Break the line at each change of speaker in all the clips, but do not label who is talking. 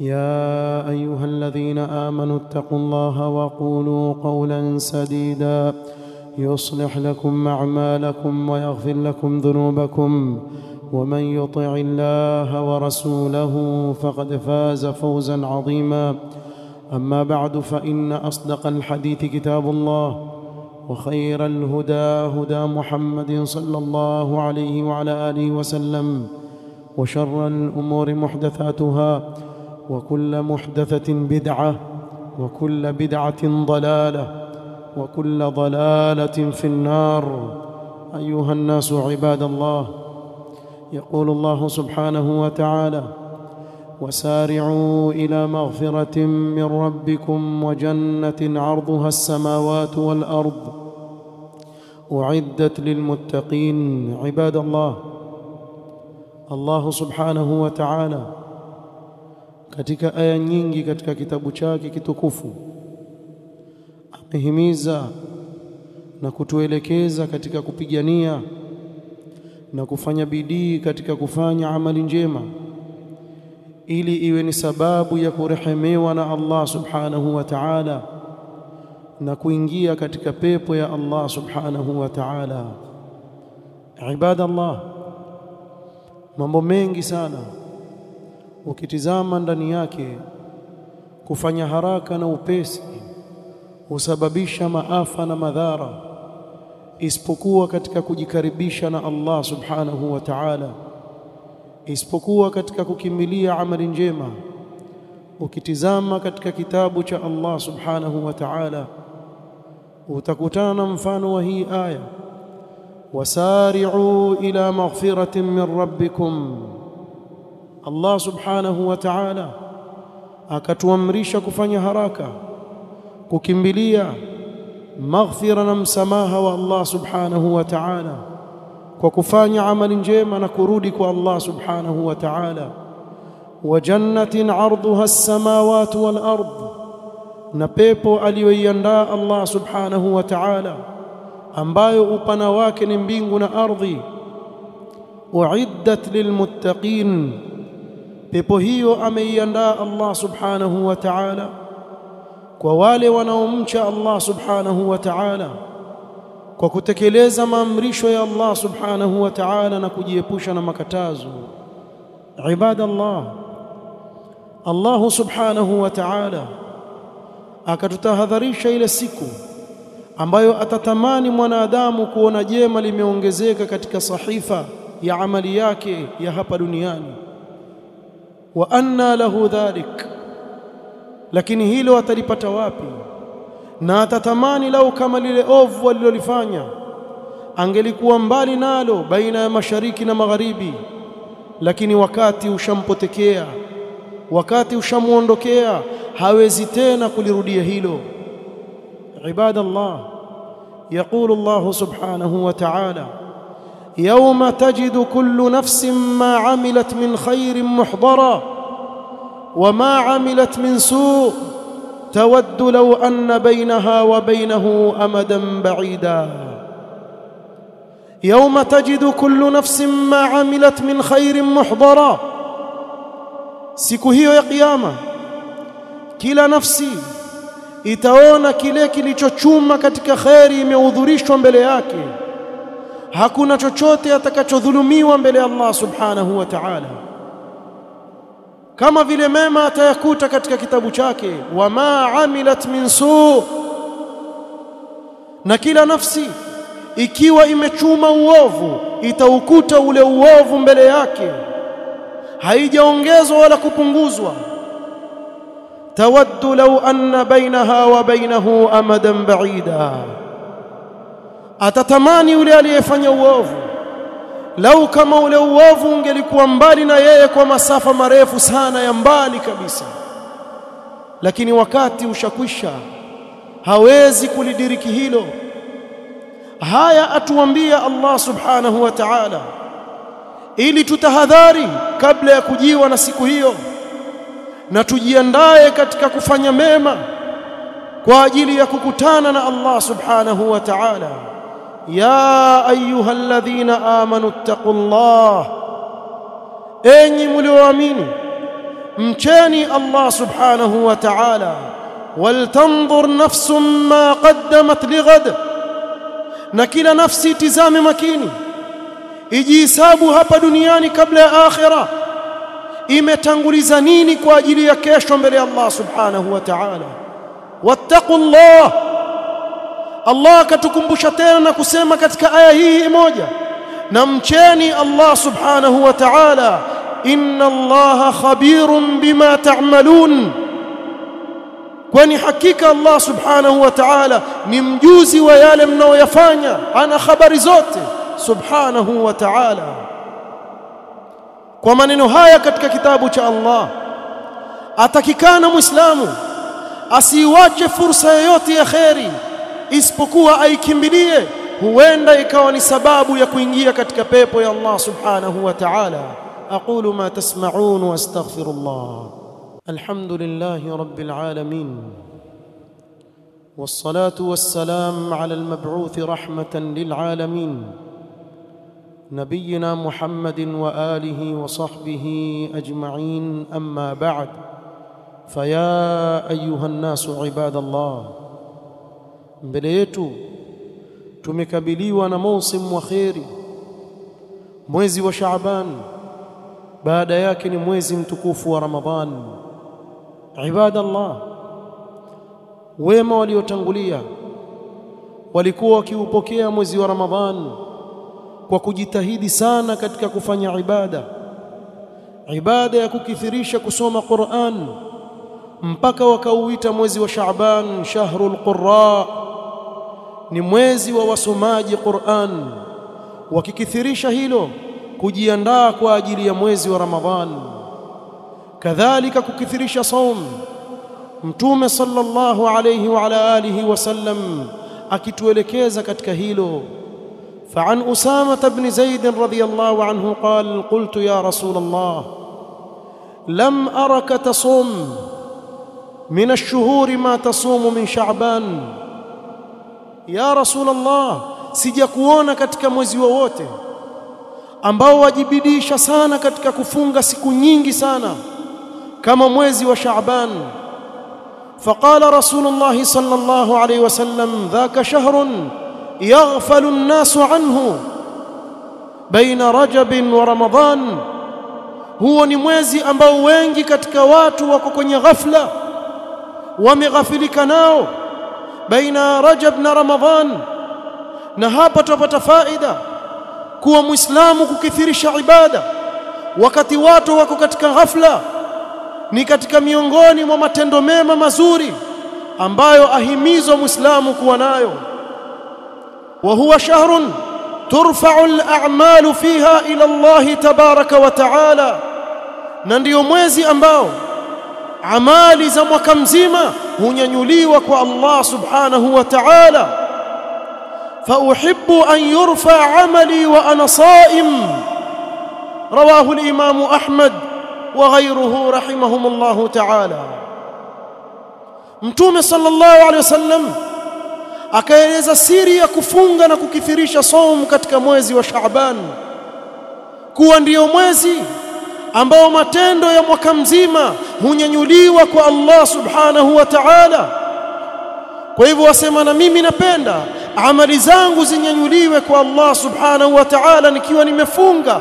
يا أيها الذين آمنوا اتقوا الله وقولوا قولا سديدا. يصلح لكم أعمالكم ويغفر لكم ذنوبكم. ومن يطع الله ورسوله فقد فاز فوزا عظيما. أما بعد فإن أصدق الحديث كتاب الله وخير الهدى هدى محمد صلى الله عليه وعلى آله وسلم. وشر الأمور محدثاتها. وكل محدثة بدعة وكل بدعة ضلالة وكل ضلالة في النار. أيها الناس عباد الله يقول الله سبحانه وتعالى وسارعوا إلى مغفرة من ربكم وجنة عرضها السماوات والأرض. أعدت للمتقين عباد الله الله سبحانه وتعالى katika aya nyingi katika kitabu chake kitukufu. Amehimiza na kutuelekeza katika kupigania na kufanya bidii katika kufanya amali njema ili iwe ni sababu ya kurehemewa na Allah subhanahu wa ta'ala na kuingia katika pepo ya Allah subhanahu wa ta'ala. Ibada Allah mambo mengi sana ukitizama ndani yake kufanya haraka na upesi husababisha maafa na madhara isipokuwa katika kujikaribisha na Allah subhanahu wa ta'ala isipokuwa katika kukimbilia amali njema ukitizama katika kitabu cha Allah subhanahu wa ta'ala utakutana mfano wa hii aya wasari'u ila maghfiratin min rabbikum Allah subhanahu wa ta'ala akatuamrisha kufanya haraka kukimbilia maghfira na msamaha wa Allah subhanahu wa ta'ala kwa kufanya amali njema na kurudi kwa Allah subhanahu wa ta'ala wa jannatin 'arduha as-samawati wal ard na pepo aliyoiandaa Allah subhanahu wa ta'ala ambayo upana wake ni mbingu na ardhi uiddat lilmuttaqin pepo hiyo ameiandaa Allah subhanahu wa ta'ala. Kwa wale wanaomcha Allah subhanahu wa ta'ala kwa kutekeleza maamrisho ya Allah subhanahu wa ta'ala na kujiepusha na makatazo. Ibadallah Allah subhanahu wa ta'ala akatutahadharisha ile siku ambayo atatamani mwanadamu kuona jema limeongezeka katika sahifa ya amali yake ya hapa duniani wa anna lahu dhalik. Lakini hilo atalipata wapi? Na atatamani lau kama lile ovu alilolifanya. Angelikuwa mbali nalo baina ya mashariki na magharibi. Lakini wakati ushampotekea wakati ushamuondokea hawezi tena kulirudia hilo. Ibadallah yaqulu Allah subhanahu wa ta'ala. يوم تجد كل نفس ما عملت من خير محضرا وما عملت من سوء تود لو أن بينها وبينه امدا بعيدا. يوم تجد كل نفس ما عملت من خير محضرا. siku hiyo ya kiyama kila nafsi itaona kile kilichochuma katika kheri imehudhurishwa mbele yake hakuna chochote atakachodhulumiwa mbele ya Allah subhanahu wa ta'ala. Kama vile mema atayakuta katika kitabu chake wama amilat min su na kila nafsi ikiwa imechuma uovu itaukuta ule uovu mbele yake. Haijaongezwa wala kupunguzwa. Tawaddu law anna bainaha wa bainahu amadan ba'ida atatamani yule aliyefanya uovu. Lau kama ule uovu ungelikuwa mbali na yeye kwa masafa marefu sana ya mbali kabisa. Lakini wakati ushakwisha hawezi kulidiriki hilo. Haya atuambia Allah subhanahu wa ta'ala ili tutahadhari kabla ya kujiwa na siku hiyo na tujiandae katika kufanya mema kwa ajili ya kukutana na Allah subhanahu wa ta'ala يا أيها الذين آمنوا اتقوا الله. أني ملوامين امتني الله سبحانه وتعالى. ولتنظر نفس ما قدمت لغد. نكيل نفسي تزام مكيني. إجي سابو هبا دنياني قبل آخرة. imetanguliza nini kwa ajili ya kesho mbele ya Allah subhanahu wa ta'ala Allah akatukumbusha tena na kusema katika aya hii moja na mcheni Allah subhanahu wa ta'ala inna Allah khabirun bima ta'malun. Kwani hakika Allah subhanahu wa ta'ala ni mjuzi wa yale mnaoyafanya ana habari zote subhanahu wa ta'ala. Kwa maneno haya katika kitabu cha Allah atakikana muislamu asiwache fursa yoyote ya kheri isipokuwa aikimbilie huenda ikawa ni sababu ya kuingia katika pepo ya Allah subhanahu wa ta'ala aqulu ma tasma'un wa astaghfirullah alhamdulillahi rabbil alamin والصلاه والسلام على المبعوث رحمه للعالمين نبينا محمد واله وصحبه اجمعين اما بعد فيا ايها الناس عباد الله mbele yetu tumekabiliwa na mausim wa kheri mwezi wa Shaaban. Baada yake ni mwezi mtukufu wa Ramadhan. Ibadallah wema waliotangulia walikuwa wakiupokea mwezi wa Ramadhan kwa kujitahidi sana katika kufanya ibada. Ibada ya kukithirisha kusoma Qur'an mpaka wakauita mwezi wa Shaaban shahrul qurra ni mwezi wa wasomaji Qur'an wakikithirisha hilo kujiandaa kwa ajili ya mwezi wa Ramadhan kadhalika kukithirisha saum mtume sallallahu alayhi wa ala alihi wasallam akituelekeza katika hilo فعن أسامة بن زيد رضي الله عنه قال قلت يا رسول الله لم أرك تصوم من الشهور ما تصوم من شعبان يا رسول الله sijakuona katika mwezi wowote ambao wajibidisha sana katika kufunga siku nyingi sana kama mwezi wa Shaaban فقال رسول الله صلى الله عليه وسلم ذاك شهر يغفل الناس عنه بين رجب ورمضان huo ni mwezi ambao wengi katika watu wako kwenye ghafla wameghafilika nao baina rajab na ramadhan. Na hapa tupata faida kuwa muislamu kukithirisha ibada. Wakati watu wako katika ghafla ni katika miongoni mwa matendo mema mazuri ambayo ahimizwa muislamu kuwa nayo. Wa huwa shahrun turfa'u al-a'malu fiha ila Allah tabaraka wa ta'ala. Na ndiyo mwezi ambao amali za mwaka mzima hunyanyuliwa kwa Allah subhanahu wa ta'ala. An yurfa 'amali wa ana sa'im. Rawahu al-imam Ahmad wa ghayruhu rahimahumullah ta'ala. Mtume sallallahu alayhi wasallam akaeleza siri ya kufunga na kukithirisha saumu katika mwezi wa Shaaban kuwa ndiyo mwezi ambao matendo ya mwaka mzima hunyanyuliwa kwa Allah subhanahu wa ta'ala. Kwa hivyo wasema na mimi napenda amali zangu zinyanyuliwe kwa Allah subhanahu wa ta'ala nikiwa nimefunga.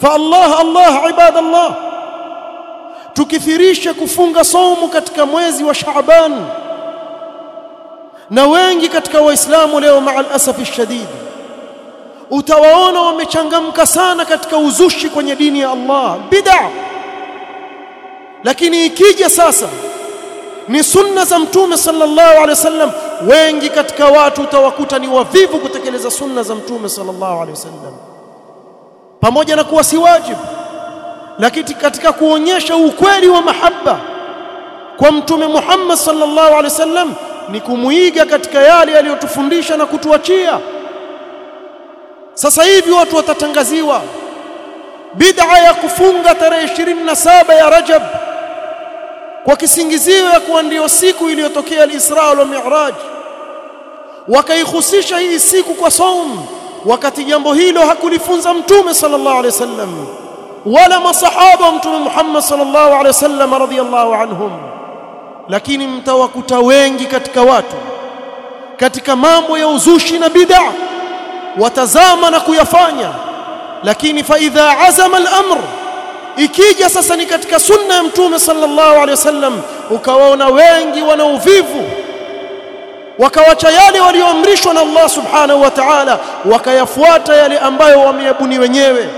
Fa Allah Allah ibadallah. Tukithirishe kufunga saumu katika mwezi wa Shaaban na wengi katika waislamu leo maa alasafi shadidi utawaona wamechangamka sana katika uzushi kwenye dini ya Allah. Bid'a lakini ikija sasa ni sunna za mtume sallallahu alaihi wasallam. Wengi katika watu utawakuta ni wavivu kutekeleza sunna za mtume sallallahu alaihi wasallam. Pamoja na kuwa si wajibu lakini katika kuonyesha ukweli wa mahaba kwa mtume Muhammad sallallahu alaihi wasallam ni kumuiga katika yale aliyotufundisha na kutuachia. Sasa hivi watu watatangaziwa bid'a ya kufunga tarehe 27 ya Rajab kwa kisingizio ya kuwa ndio siku iliyotokea al-Isra wal Mi'raj. Wakaihusisha hii siku kwa saum wakati jambo hilo hakulifunza mtume sallallahu alaihi wasallam wala masahaba wa mtume Muhammad sallallahu alaihi wasallam radhiyallahu anhum. Lakini mtawakuta wengi katika watu katika mambo ya uzushi na bid'a watazama na kuyafanya. Lakini fa idha azama al-amr ikija sasa ni katika sunna ya mtume sallallahu alaihi wasallam ukawaona wengi wana uvivu wakawacha yale walioamrishwa na Allah subhanahu wa ta'ala wakayafuata yale ambayo wameyabuni wenyewe.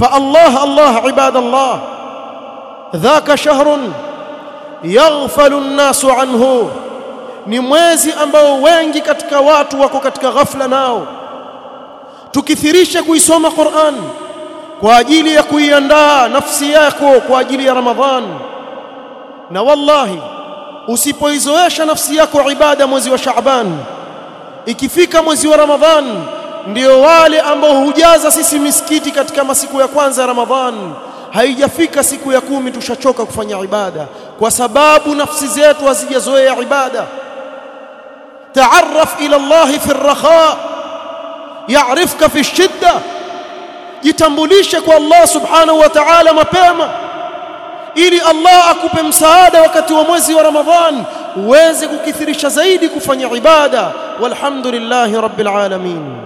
Fa Allah Allah ibadallah dhaka shahrun yaghfalu an-nasu anhu ni mwezi ambao wengi katika watu wako katika ghafla nao. Tukithirisha kuisoma Qur'an kwa ajili ya kuiandaa nafsi yako kwa ajili ya Ramadhan. Na wallahi usipoizoesha nafsi yako ibada mwezi wa Shaaban ikifika mwezi wa Ramadhan ndio wale ambao hujaza sisi misikiti katika masiku ya kwanza ya Ramadhan. Haijafika siku ya kumi tushachoka kufanya ibada kwa sababu nafsi zetu hazijazoea ibada. Taarraf ila Allah fi ar-rakha ya'rifka fi ash-shidda jitambulishe kwa Allah subhanahu wa ta'ala mapema. Ili Allah akupe msaada wakati wa mwezi wa Ramadhan uweze kukithirisha zaidi kufanya ibada. Walhamdulillahi rabbil alamin